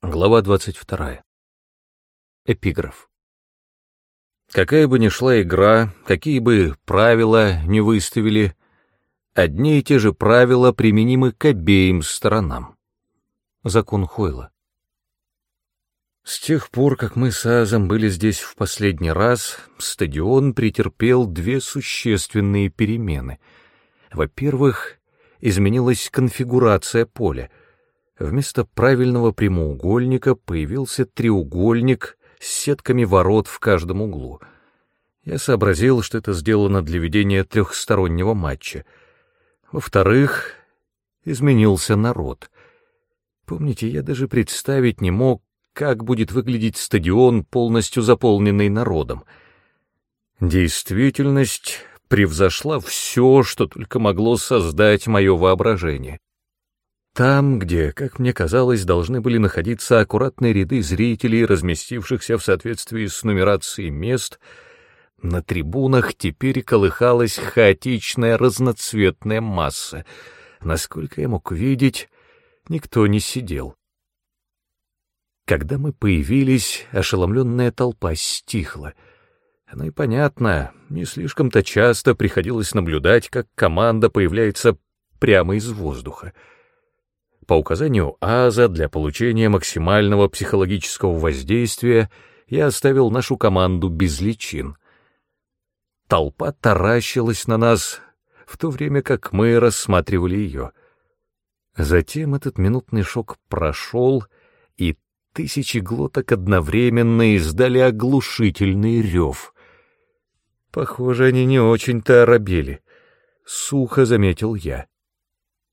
Глава 22. Эпиграф. Какая бы ни шла игра, какие бы правила не выставили, одни и те же правила применимы к обеим сторонам. Закон Хойла. С тех пор, как мы с Азом были здесь в последний раз, стадион претерпел две существенные перемены. Во-первых, изменилась конфигурация поля — Вместо правильного прямоугольника появился треугольник с сетками ворот в каждом углу. Я сообразил, что это сделано для ведения трехстороннего матча. Во-вторых, изменился народ. Помните, я даже представить не мог, как будет выглядеть стадион, полностью заполненный народом. Действительность превзошла все, что только могло создать мое воображение. Там, где, как мне казалось, должны были находиться аккуратные ряды зрителей, разместившихся в соответствии с нумерацией мест, на трибунах теперь колыхалась хаотичная разноцветная масса. Насколько я мог видеть, никто не сидел. Когда мы появились, ошеломленная толпа стихла. Оно и понятно, не слишком-то часто приходилось наблюдать, как команда появляется прямо из воздуха. По указанию Аза для получения максимального психологического воздействия я оставил нашу команду без личин. Толпа таращилась на нас, в то время как мы рассматривали ее. Затем этот минутный шок прошел, и тысячи глоток одновременно издали оглушительный рев. Похоже, они не очень-то оробели. Сухо заметил я.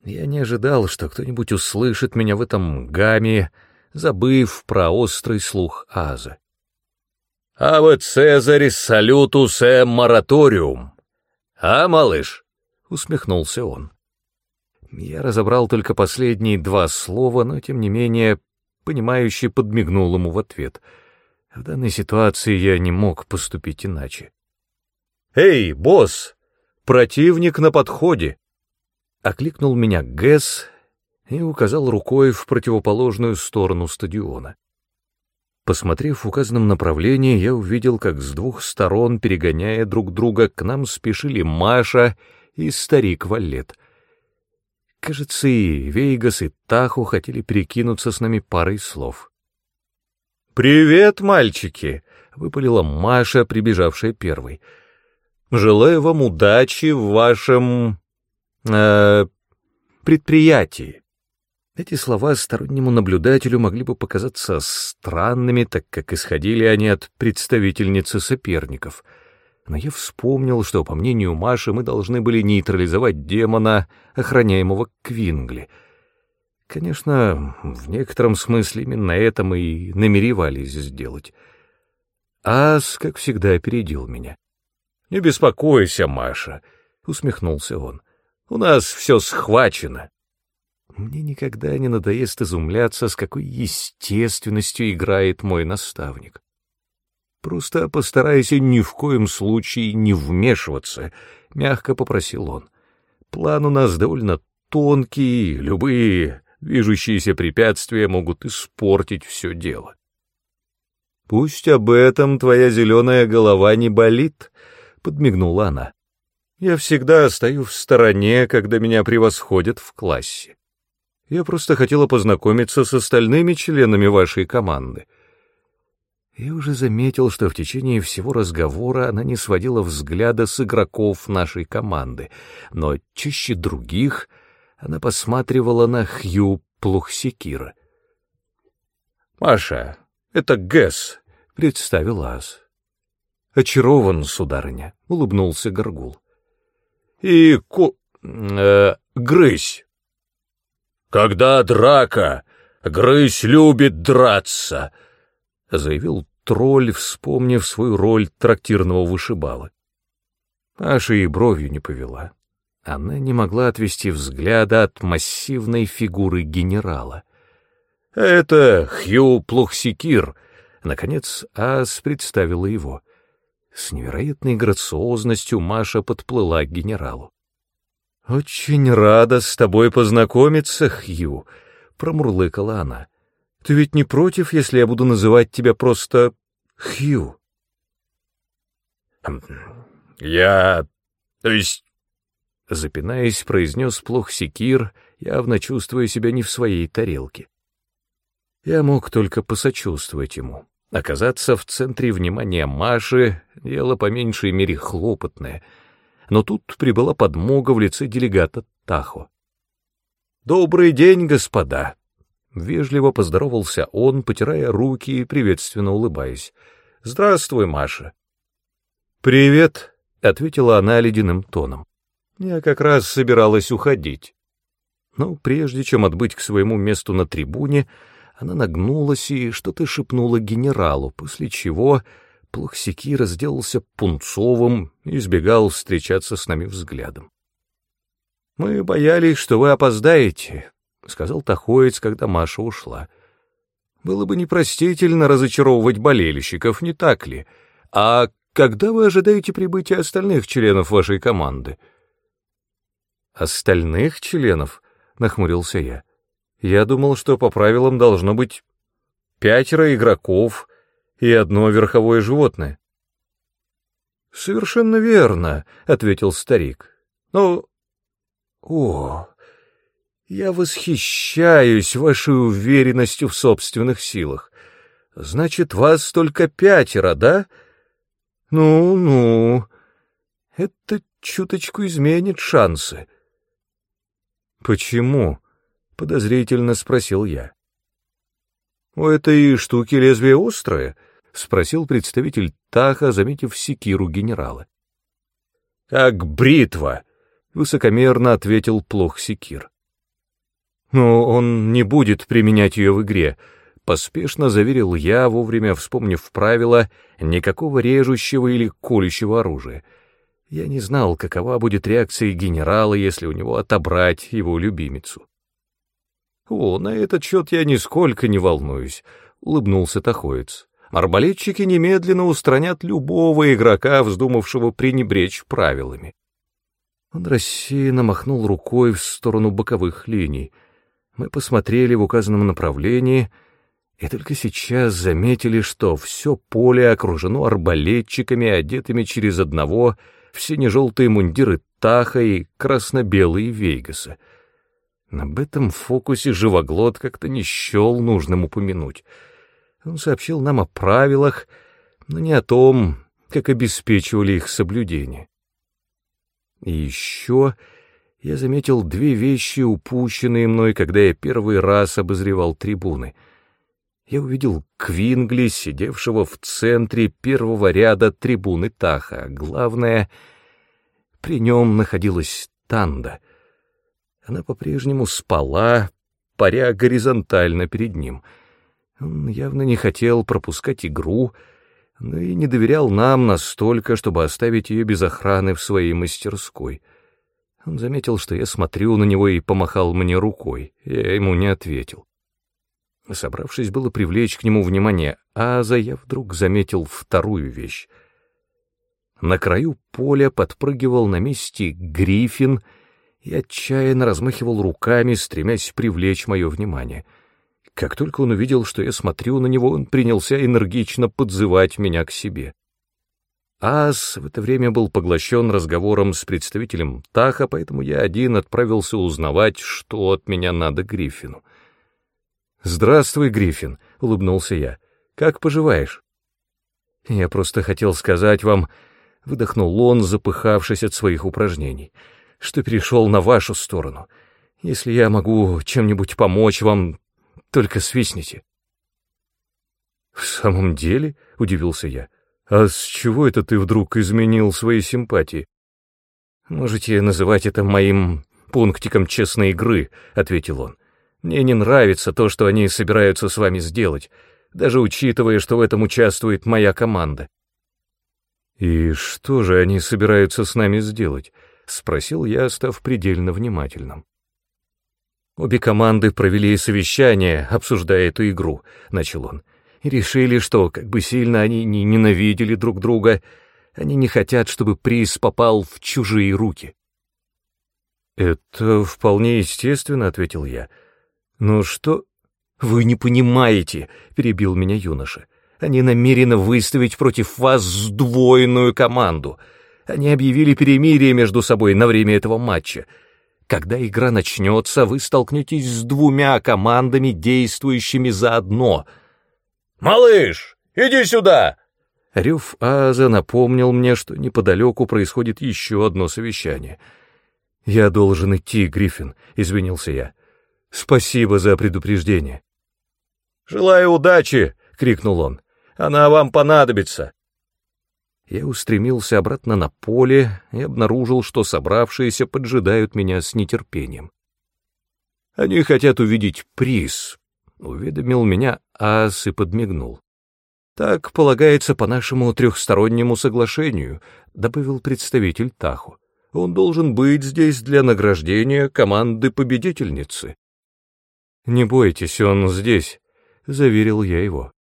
Я не ожидал, что кто-нибудь услышит меня в этом гамме, забыв про острый слух Аза. «Аве Цезарь салютус э мораториум!» «А, малыш?» — усмехнулся он. Я разобрал только последние два слова, но, тем не менее, понимающе подмигнул ему в ответ. В данной ситуации я не мог поступить иначе. «Эй, босс! Противник на подходе!» Окликнул меня Гэс и указал рукой в противоположную сторону стадиона. Посмотрев в указанном направлении, я увидел, как с двух сторон, перегоняя друг друга, к нам спешили Маша и старик Валет. Кажется, и Вейгас, и Таху хотели перекинуться с нами парой слов. «Привет, мальчики!» — выпалила Маша, прибежавшая первой. «Желаю вам удачи в вашем э, предприятии. Эти слова стороннему наблюдателю могли бы показаться странными, так как исходили они от представительницы соперников. Но я вспомнил, что, по мнению Маши, мы должны были нейтрализовать демона, охраняемого Квингли. Конечно, в некотором смысле именно это мы и намеревались сделать. Ас, как всегда, опередил меня. «Не беспокойся, Маша», — усмехнулся он. У нас все схвачено. Мне никогда не надоест изумляться, с какой естественностью играет мой наставник. Просто постарайся ни в коем случае не вмешиваться, — мягко попросил он. План у нас довольно тонкий, любые движущиеся препятствия могут испортить все дело. «Пусть об этом твоя зеленая голова не болит», — подмигнула она. Я всегда стою в стороне, когда меня превосходят в классе. Я просто хотела познакомиться с остальными членами вашей команды. Я уже заметил, что в течение всего разговора она не сводила взгляда с игроков нашей команды, но чаще других она посматривала на Хью Плухсекира. «Маша, это Гэс», — представил Аз. «Очарован, сударыня», — улыбнулся Горгул и ку... Э, грызь. Когда драка, грызь любит драться, заявил тролль, вспомнив свою роль трактирного вышибала. Аша и бровью не повела. Она не могла отвести взгляда от массивной фигуры генерала. «Это Хью Плохсикир», — наконец Ас представила его. С невероятной грациозностью Маша подплыла к генералу. «Очень рада с тобой познакомиться, Хью», — промурлыкала она. Ты ведь не против, если я буду называть тебя просто Хью?» «Я... то есть...» Запинаясь, произнес плох секир, явно чувствуя себя не в своей тарелке. Я мог только посочувствовать ему. Оказаться в центре внимания Маши — дело по меньшей мере хлопотное. Но тут прибыла подмога в лице делегата Тахо. «Добрый день, господа!» Вежливо поздоровался он, потирая руки и приветственно улыбаясь. «Здравствуй, Маша!» «Привет!» — ответила она ледяным тоном. «Я как раз собиралась уходить». Но прежде чем отбыть к своему месту на трибуне, она нагнулась и что-то шепнула генералу, после чего Плохсикира сделался пунцовым и избегал встречаться с нами взглядом. «Мы боялись, что вы опоздаете», — сказал Тахоец, когда Маша ушла. «Было бы непростительно разочаровывать болельщиков, не так ли? А когда вы ожидаете прибытия остальных членов вашей команды?» «Остальных членов?» — нахмурился я. Я думал, что по правилам должно быть пятеро игроков и одно верховое животное. «Совершенно верно», — ответил старик. «Но... О, я восхищаюсь вашей уверенностью в собственных силах. Значит, вас только пятеро, да? Ну-ну, это чуточку изменит шансы». «Почему?» — подозрительно спросил я. «У этой штуки лезвие острое?» — спросил представитель Таха, заметив секиру генерала. «Как бритва!» — высокомерно ответил плох секир. «Но он не будет применять ее в игре», — поспешно заверил я, вовремя вспомнив правила никакого режущего или колющего оружия. Я не знал, какова будет реакция генерала, если у него отобрать его любимицу. «О, на этот счет я нисколько не волнуюсь», — улыбнулся Тахоец. «Арбалетчики немедленно устранят любого игрока, вздумавшего пренебречь правилами». Он рассеянно махнул рукой в сторону боковых линий. Мы посмотрели в указанном направлении и только сейчас заметили, что все поле окружено арбалетчиками, одетыми через одного в сине-желтые мундиры Таха и красно-белые Вейгаса. Об этом фокусе живоглот как-то не счел нужным упомянуть. Он сообщил нам о правилах, но не о том, как обеспечивали их соблюдение. И еще я заметил две вещи, упущенные мной, когда я первый раз обозревал трибуны. Я увидел Квингли, сидевшего в центре первого ряда трибуны Таха, а главное, при нем находилась Танда — она по-прежнему спала, паря горизонтально перед ним. Он явно не хотел пропускать игру, но и не доверял нам настолько, чтобы оставить ее без охраны в своей мастерской. Он заметил, что я смотрю на него и помахал мне рукой. Я ему не ответил. Собравшись было привлечь к нему внимание Аза, я вдруг заметил вторую вещь. На краю поля подпрыгивал на месте Гриффин — и отчаянно размахивал руками, стремясь привлечь мое внимание. Как только он увидел, что я смотрю на него, он принялся энергично подзывать меня к себе. Ас в это время был поглощен разговором с представителем Таха, поэтому я один отправился узнавать, что от меня надо Гриффину. «Здравствуй, Гриффин», — улыбнулся я. «Как поживаешь?» «Я просто хотел сказать вам...» — выдохнул он, запыхавшись от своих упражнений — что перешел на вашу сторону. Если я могу чем-нибудь помочь вам, только свистните». «В самом деле?» — удивился я. «А с чего это ты вдруг изменил свои симпатии?» «Можете называть это моим пунктиком честной игры», — ответил он. «Мне не нравится то, что они собираются с вами сделать, даже учитывая, что в этом участвует моя команда». «И что же они собираются с нами сделать?» — спросил я, став предельно внимательным. «Обе команды провели совещание, обсуждая эту игру», — начал он, — «и решили, что, как бы сильно они не ненавидели друг друга, они не хотят, чтобы приз попал в чужие руки». «Это вполне естественно», — ответил я. «Но что...» «Вы не понимаете», — перебил меня юноша. «Они намерены выставить против вас сдвоенную команду. Они объявили перемирие между собой на время этого матча. Когда игра начнется, вы столкнетесь с двумя командами, действующими заодно». «Малыш, иди сюда!» Рев Аза напомнил мне, что неподалеку происходит еще одно совещание. «Я должен идти, Гриффин», — извинился я. «Спасибо за предупреждение». «Желаю удачи!» — крикнул он. «Она вам понадобится!» Я устремился обратно на поле и обнаружил, что собравшиеся поджидают меня с нетерпением. «Они хотят увидеть приз», — уведомил меня Ас и подмигнул. «Так полагается по нашему трехстороннему соглашению», — добавил представитель Таху. «Он должен быть здесь для награждения команды победительницы». «Не бойтесь, он здесь», — заверил я его.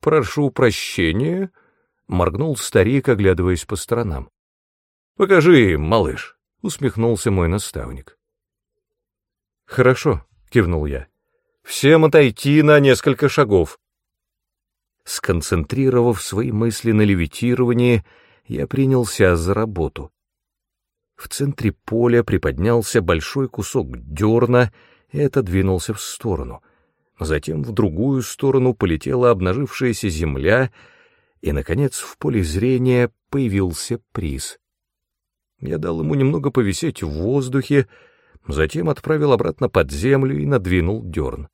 «Прошу прощения», — моргнул старик, оглядываясь по сторонам. «Покажи, малыш», — усмехнулся мой наставник. «Хорошо», — кивнул я. «Всем отойти на несколько шагов». Сконцентрировав свои мысли на левитировании, я принялся за работу. В центре поля приподнялся большой кусок дерна и отодвинулся в сторону — затем в другую сторону полетела обнажившаяся земля, и, наконец, в поле зрения появился приз. Я дал ему немного повисеть в воздухе, затем отправил обратно под землю и надвинул дерн.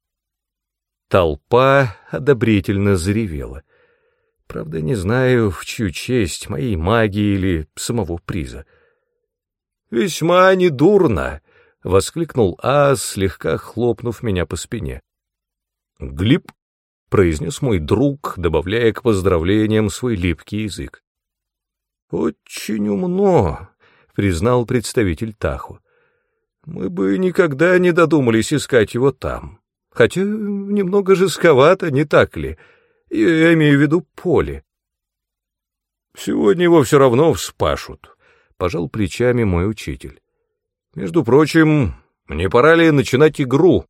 Толпа одобрительно заревела. Правда, не знаю, в чью честь, моей магии или самого приза. «Весьма недурно!» — воскликнул Ас, слегка хлопнув меня по спине. «Глиб», — произнес мой друг, добавляя к поздравлениям свой липкий язык. «Очень умно», — признал представитель Таху. «Мы бы никогда не додумались искать его там. Хотя немного жестковато, не так ли? Я имею в виду поле». «Сегодня его все равно вспашут», — пожал плечами мой учитель. «Между прочим, не пора ли начинать игру?»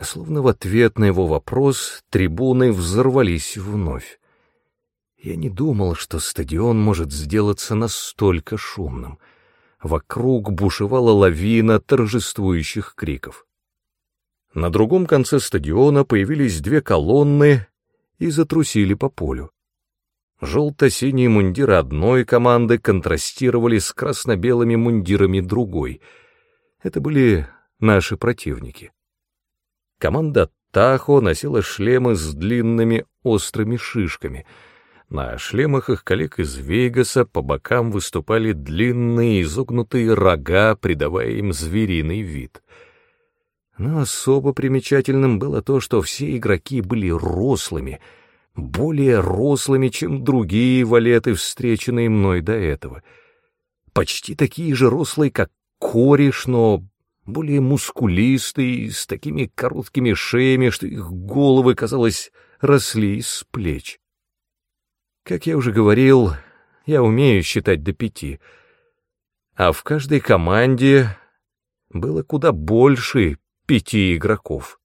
Словно в ответ на его вопрос трибуны взорвались вновь. Я не думал, что стадион может сделаться настолько шумным. Вокруг бушевала лавина торжествующих криков. На другом конце стадиона появились две колонны и затрусили по полю. Желто-синие мундиры одной команды контрастировали с красно-белыми мундирами другой. Это были наши противники. Команда Тахо носила шлемы с длинными острыми шишками. На шлемах их коллег из Вегаса по бокам выступали длинные изогнутые рога, придавая им звериный вид. Но особо примечательным было то, что все игроки были рослыми, более рослыми, чем другие валеты, встреченные мной до этого. Почти такие же рослые, как кореш, но более мускулистые, с такими короткими шеями, что их головы, казалось, росли из плеч. Как я уже говорил, я умею считать до пяти, а в каждой команде было куда больше пяти игроков.